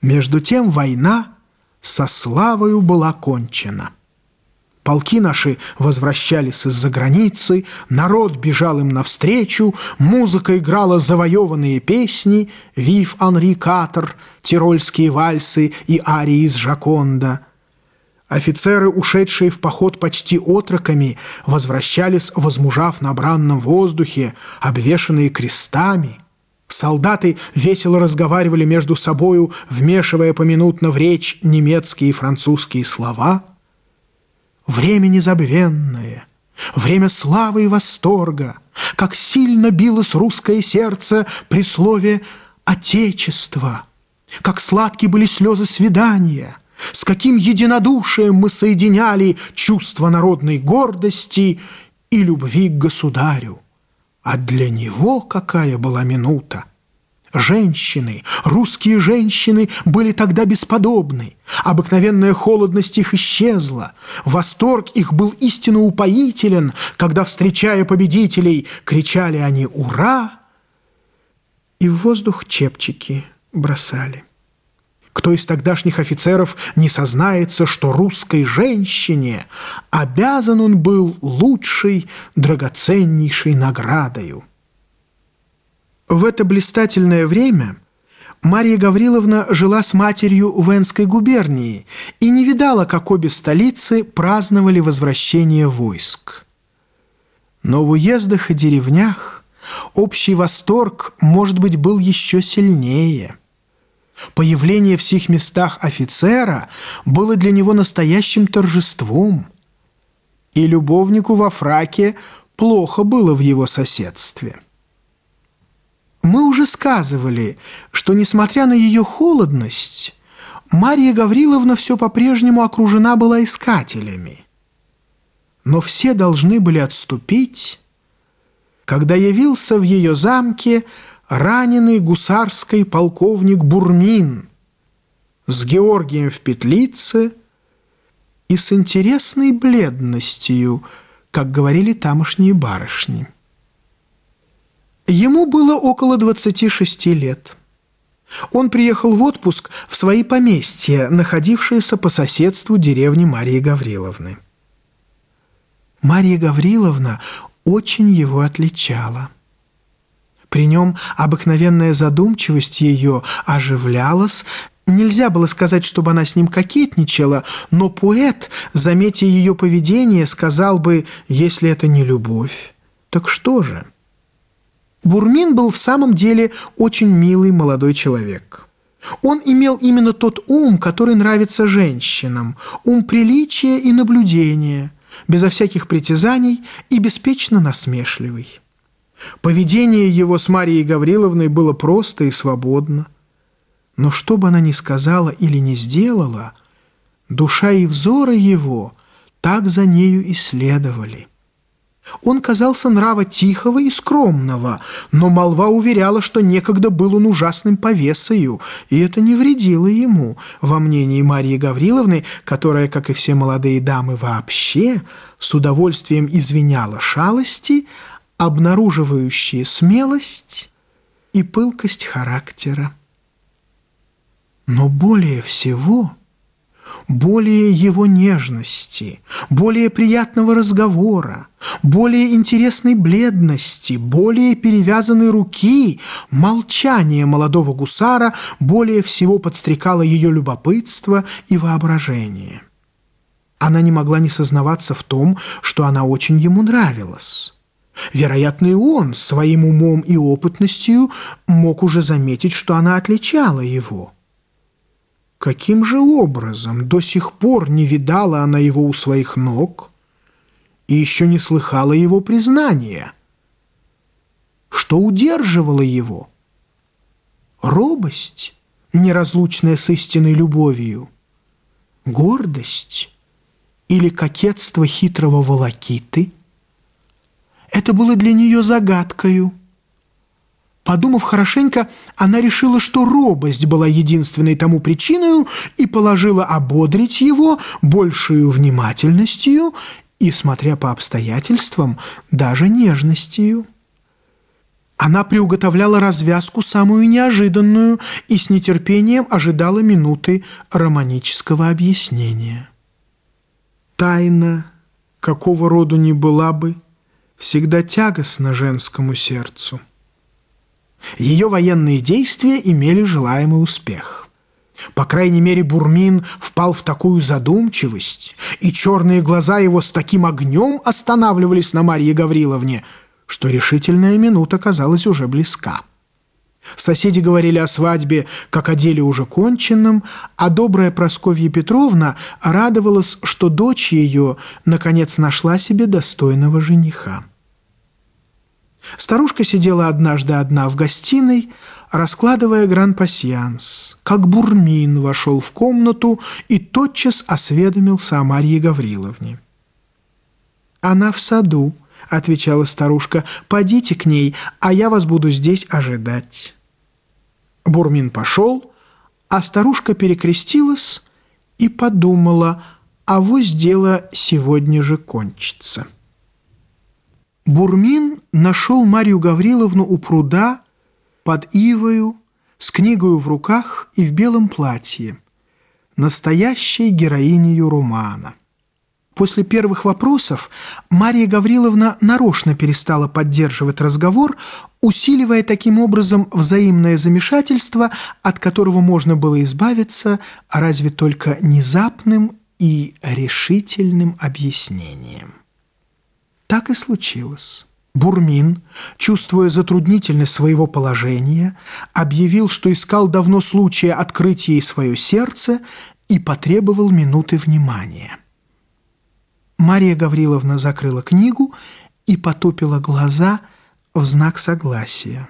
Между тем война со славою была кончена. Полки наши возвращались из-за границы, народ бежал им навстречу, музыка играла завоеванные песни, «Вив Анри Катер», «Тирольские вальсы» и арии из Жаконда. Офицеры, ушедшие в поход почти отроками, возвращались, возмужав на бранном воздухе, обвешанные крестами – Солдаты весело разговаривали между собою, вмешивая поминутно в речь немецкие и французские слова. Время незабвенное, время славы и восторга, как сильно билось русское сердце при слове «Отечество», как сладки были слезы свидания, с каким единодушием мы соединяли чувство народной гордости и любви к государю. А для него какая была минута! Женщины, русские женщины были тогда бесподобны. Обыкновенная холодность их исчезла. Восторг их был истинно упоителен, когда, встречая победителей, кричали они «Ура!» и в воздух чепчики бросали. Кто из тогдашних офицеров не сознается, что русской женщине обязан он был лучшей, драгоценнейшей наградою? В это блистательное время Мария Гавриловна жила с матерью в Энской губернии и не видала, как обе столицы праздновали возвращение войск. Но в уездах и деревнях общий восторг, может быть, был еще сильнее – Появление в сих местах офицера было для него настоящим торжеством, и любовнику во фраке плохо было в его соседстве. Мы уже сказывали, что, несмотря на ее холодность, Мария Гавриловна все по-прежнему окружена была искателями. Но все должны были отступить, когда явился в ее замке раненый гусарский полковник Бурмин с Георгием в петлице и с интересной бледностью, как говорили тамошние барышни. Ему было около 26 лет. Он приехал в отпуск в свои поместья, находившиеся по соседству деревни Марии Гавриловны. Мария Гавриловна очень его отличала – при нем обыкновенная задумчивость ее оживлялась, Нельзя было сказать, чтобы она с ним кокетничала, но поэт, заметя ее поведение, сказал бы, если это не любовь, так что же? Бурмин был в самом деле очень милый молодой человек. Он имел именно тот ум, который нравится женщинам, ум приличия и наблюдения, безо всяких притязаний и беспечно насмешливый. Поведение его с Марией Гавриловной было просто и свободно. Но что бы она ни сказала или не сделала, душа и взоры его так за нею и следовали. Он казался нрава тихого и скромного, но молва уверяла, что некогда был он ужасным повесою, и это не вредило ему, во мнении Марии Гавриловны, которая, как и все молодые дамы вообще, с удовольствием извиняла шалости, обнаруживающие смелость и пылкость характера. Но более всего, более его нежности, более приятного разговора, более интересной бледности, более перевязанной руки, молчание молодого гусара более всего подстрекало ее любопытство и воображение. Она не могла не сознаваться в том, что она очень ему нравилась. Вероятно, и он своим умом и опытностью мог уже заметить, что она отличала его. Каким же образом до сих пор не видала она его у своих ног и еще не слыхала его признания? Что удерживало его? Робость, неразлучная с истинной любовью, гордость или кокетство хитрого волокиты – это было для нее загадкою. Подумав хорошенько, она решила, что робость была единственной тому причиной и положила ободрить его большую внимательностью и, смотря по обстоятельствам, даже нежностью. Она приуготовляла развязку самую неожиданную и с нетерпением ожидала минуты романического объяснения. Тайна, какого роду ни была бы, всегда тягостна женскому сердцу. Ее военные действия имели желаемый успех. По крайней мере, Бурмин впал в такую задумчивость, и черные глаза его с таким огнем останавливались на Марье Гавриловне, что решительная минута казалась уже близка. Соседи говорили о свадьбе, как о деле уже конченном, а добрая Просковья Петровна радовалась, что дочь ее наконец нашла себе достойного жениха. Старушка сидела однажды одна в гостиной, раскладывая гран-пасьянс, как Бурмин вошел в комнату и тотчас осведомился о Марье Гавриловне. «Она в саду», — отвечала старушка, — «подите к ней, а я вас буду здесь ожидать». Бурмин пошел, а старушка перекрестилась и подумала, а вось дело сегодня же кончится. Бурмин нашел Марию Гавриловну у пруда под ивою, с книгою в руках и в белом платье, настоящей героинею романа. После первых вопросов Мария Гавриловна нарочно перестала поддерживать разговор, усиливая таким образом взаимное замешательство, от которого можно было избавиться разве только внезапным и решительным объяснением. Так и случилось. Бурмин, чувствуя затруднительность своего положения, объявил, что искал давно случая открыть ей свое сердце и потребовал минуты внимания. Мария Гавриловна закрыла книгу и потупила глаза в знак согласия.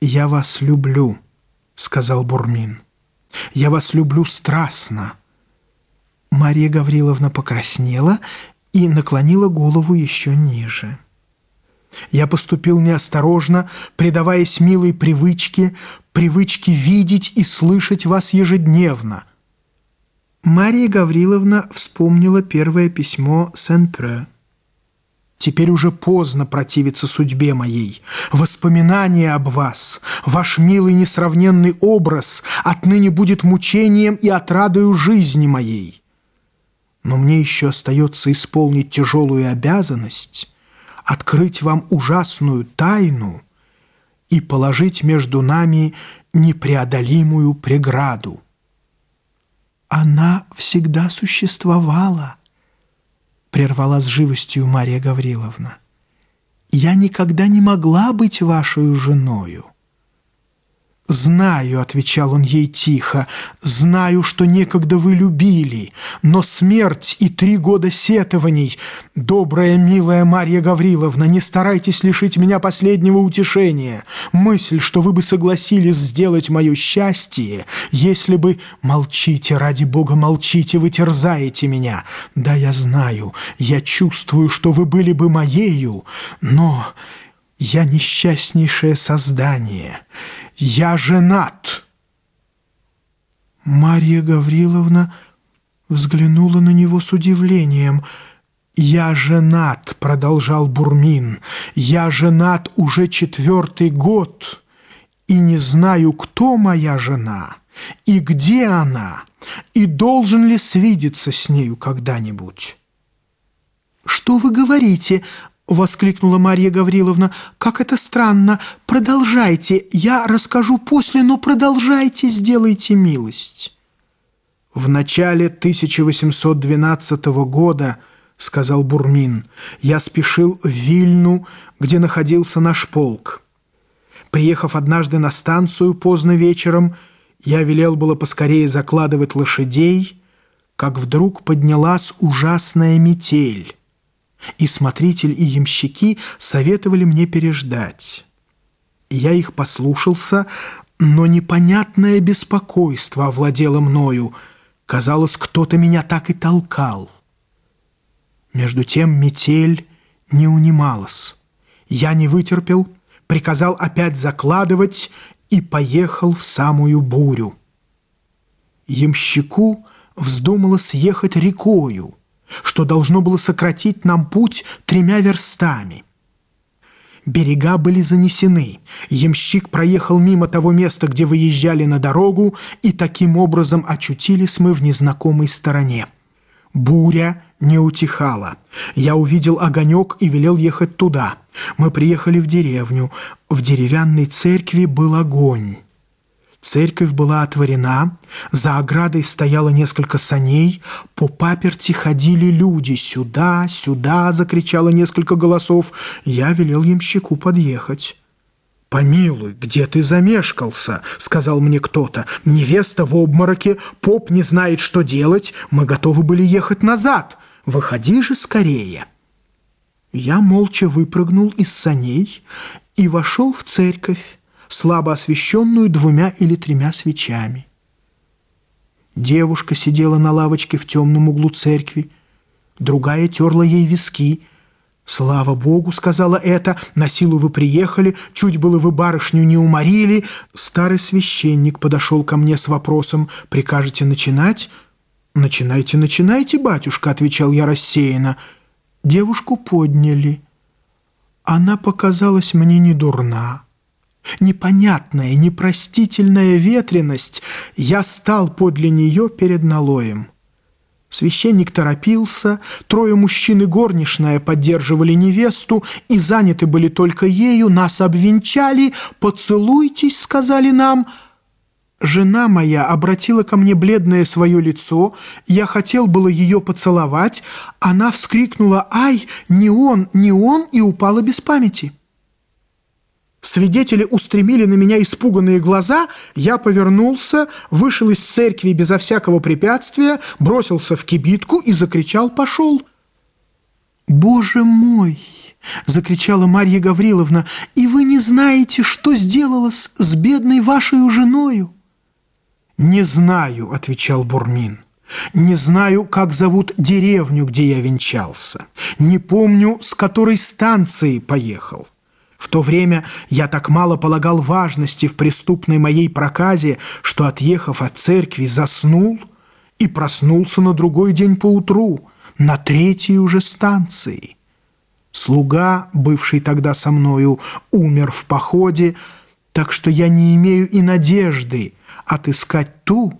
«Я вас люблю», — сказал Бурмин. «Я вас люблю страстно». Мария Гавриловна покраснела и наклонила голову еще ниже. Я поступил неосторожно, предаваясь милой привычке, привычке видеть и слышать вас ежедневно. Мария Гавриловна вспомнила первое письмо Сен-Пре. Теперь уже поздно противиться судьбе моей. Воспоминание об вас, ваш милый несравненный образ отныне будет мучением и отрадою жизни моей но мне еще остается исполнить тяжелую обязанность, открыть вам ужасную тайну и положить между нами непреодолимую преграду. Она всегда существовала, прервала с живостью Мария Гавриловна. Я никогда не могла быть вашей женою. «Знаю», — отвечал он ей тихо, — «знаю, что некогда вы любили, но смерть и три года сетований, добрая, милая Марья Гавриловна, не старайтесь лишить меня последнего утешения. Мысль, что вы бы согласились сделать мое счастье, если бы... Молчите, ради Бога, молчите, вы терзаете меня. Да, я знаю, я чувствую, что вы были бы моею, но я несчастнейшее создание». «Я женат!» Марья Гавриловна взглянула на него с удивлением. «Я женат», — продолжал Бурмин, — «я женат уже четвертый год, и не знаю, кто моя жена, и где она, и должен ли свидеться с нею когда-нибудь». «Что вы говорите?» — воскликнула Марья Гавриловна. «Как это странно! Продолжайте! Я расскажу после, но продолжайте, сделайте милость!» «В начале 1812 года, — сказал Бурмин, — я спешил в Вильну, где находился наш полк. Приехав однажды на станцию поздно вечером, я велел было поскорее закладывать лошадей, как вдруг поднялась ужасная метель» и смотритель, и ямщики советовали мне переждать. Я их послушался, но непонятное беспокойство овладело мною. Казалось, кто-то меня так и толкал. Между тем метель не унималась. Я не вытерпел, приказал опять закладывать и поехал в самую бурю. Ямщику вздумалось ехать рекою — что должно было сократить нам путь тремя верстами. Берега были занесены. Ямщик проехал мимо того места, где выезжали на дорогу, и таким образом очутились мы в незнакомой стороне. Буря не утихала. Я увидел огонек и велел ехать туда. Мы приехали в деревню. В деревянной церкви был огонь. Церковь была отворена, за оградой стояло несколько саней, по паперти ходили люди. «Сюда, сюда!» — закричало несколько голосов. Я велел ямщику подъехать. «Помилуй, где ты замешкался?» — сказал мне кто-то. «Невеста в обмороке, поп не знает, что делать, мы готовы были ехать назад. Выходи же скорее!» Я молча выпрыгнул из саней и вошел в церковь слабо освещенную двумя или тремя свечами. Девушка сидела на лавочке в темном углу церкви, другая терла ей виски. «Слава Богу!» — сказала это. «На силу вы приехали, чуть было вы барышню не уморили». Старый священник подошел ко мне с вопросом «Прикажете начинать?» «Начинайте, начинайте, батюшка», — отвечал я рассеянно. Девушку подняли. Она показалась мне не дурна непонятная, непростительная ветренность, я стал подле нее перед налоем. Священник торопился, трое мужчин и горничная поддерживали невесту и заняты были только ею, нас обвенчали, «Поцелуйтесь», — сказали нам. Жена моя обратила ко мне бледное свое лицо, я хотел было ее поцеловать, она вскрикнула «Ай, не он, не он!» и упала без памяти. Свидетели устремили на меня испуганные глаза, я повернулся, вышел из церкви безо всякого препятствия, бросился в кибитку и закричал «Пошел!» «Боже мой!» — закричала Марья Гавриловна. «И вы не знаете, что сделалось с бедной вашей женою?» «Не знаю», — отвечал Бурмин. «Не знаю, как зовут деревню, где я венчался. Не помню, с которой станции поехал. В то время я так мало полагал важности в преступной моей проказе, что, отъехав от церкви, заснул и проснулся на другой день поутру, на третьей уже станции. Слуга, бывший тогда со мною, умер в походе, так что я не имею и надежды отыскать ту,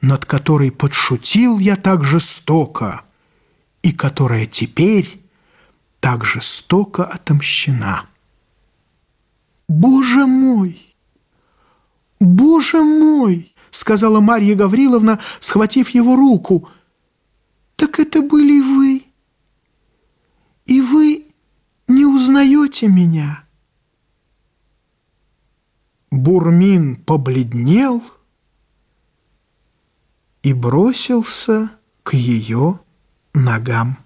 над которой подшутил я так жестоко и которая теперь так жестоко отомщена». «Боже мой! Боже мой!» — сказала Марья Гавриловна, схватив его руку. «Так это были вы! И вы не узнаете меня!» Бурмин побледнел и бросился к ее ногам.